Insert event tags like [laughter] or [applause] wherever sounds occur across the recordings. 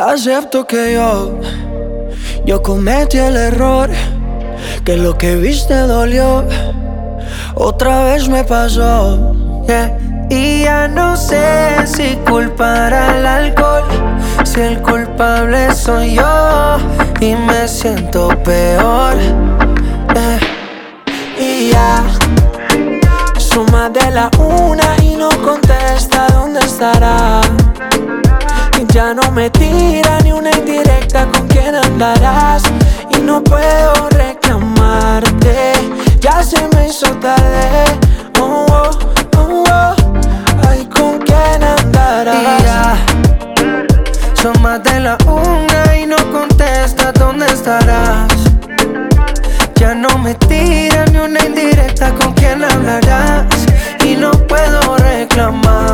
Acepto que yo, yo cometí el error, que lo que viste dolió, otra vez me pasó. Y ya no sé si culpar al alcohol, si el culpable soy yo y me siento peor. Y ya suma de la una y no contesta dónde estará. Ya no me tira ni una indirecta con quién andarás. Y no puedo reclamarte, ya se me hizo tarde. Oh, oh, oh, oh. Ay, con quién andarás. ya, son más de la una y no contesta dónde estarás. Ya no me tira ni una indirecta con quién hablarás. Y no puedo reclamarte,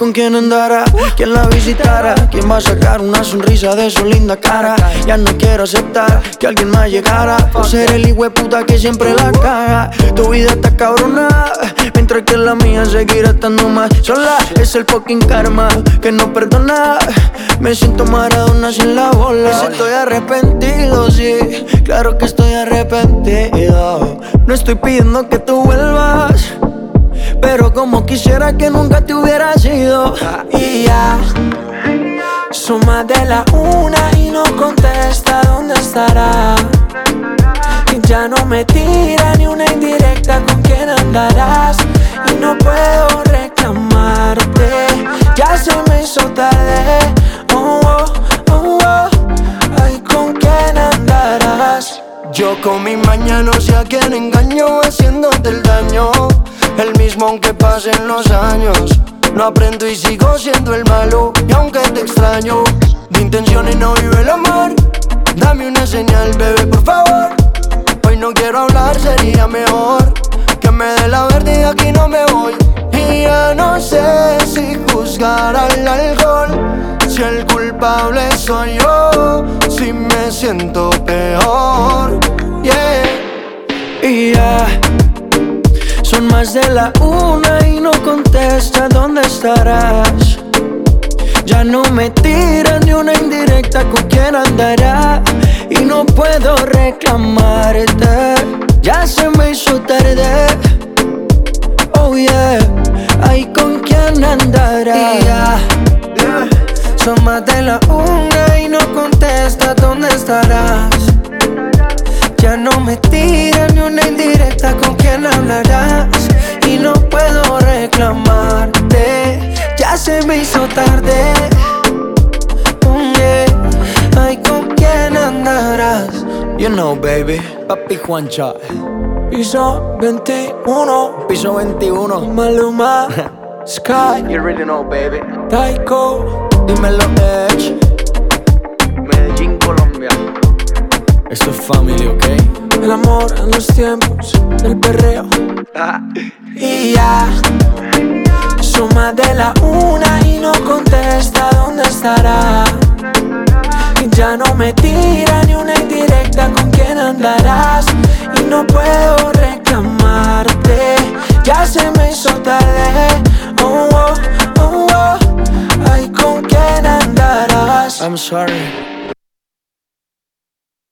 con quién andará? ¿Quién la visitará? ¿Quién va a sacar una sonrisa de su linda cara? Ya no quiero aceptar que alguien más llegara Por ser el hijo puta que siempre la caga Tu vida está cabrona Mientras que la mía seguirá estando más sola Es el fucking karma que no perdona Me siento maradona sin la bola Estoy arrepentido, sí Claro que estoy arrepentido No estoy pidiendo que tú vuelvas pero como quisiera que nunca te hubiera sido. Y ya Suma de la una y no contesta dónde estará. Y ya no me tira ni una indirecta con quién andarás. Y no puedo reclamarte Con mi mañana no sé a quién engaño haciéndote el daño. El mismo aunque pasen los años No aprendo y sigo siendo el malo Y aunque te extraño De intenciones no vive el amor. Dame una señal, bebé, por favor. Hoy no quiero hablar, sería mejor Que me dé la verde aquí no me voy. Y ya no sé si juzgar al alcohol Si el culpable soy yo Si me siento peor Son más de la una y no contesta dónde estarás. Ya no me tira ni una indirecta con quién andará. Y no puedo reclamarte. Ya se me hizo tarde. Oh yeah, ay con quién andará. Son más de la una y no contesta dónde estarás. Me tira ni una indirecta con quién hablarás. Y no puedo reclamarte Ya se me hizo tarde. Ay, ¿con quién andarás? You know, baby. Papi Juancha. Piso 21 Piso 21 Maluma [laughs] Sky You really know, baby. Taiko. Dímelo, Edge Eso es family, ¿ok? El amor en los tiempos del perreo. Ah. y ya. Suma de la una y no contesta dónde estará. Y ya no me tira ni una indirecta con quién andarás. Y no puedo reclamarte. Ya se me hizo tarde. Oh, oh, oh, oh. Ay, con quién andarás. I'm sorry.